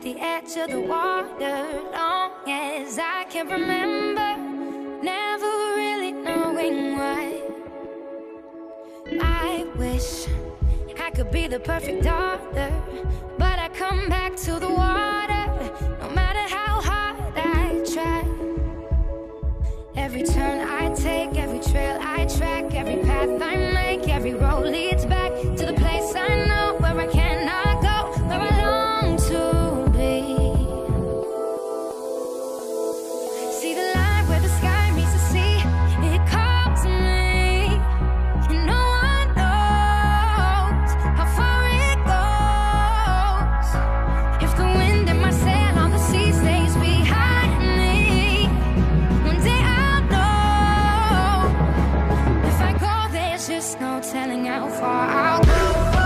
at the edge of the water long as I can remember. Never really knowing why. I wish I could be the perfect daughter, but I come back to the water no matter how hard I try. Every turn I take, every trail I track, every path I make, every road leads telling how far I'll go.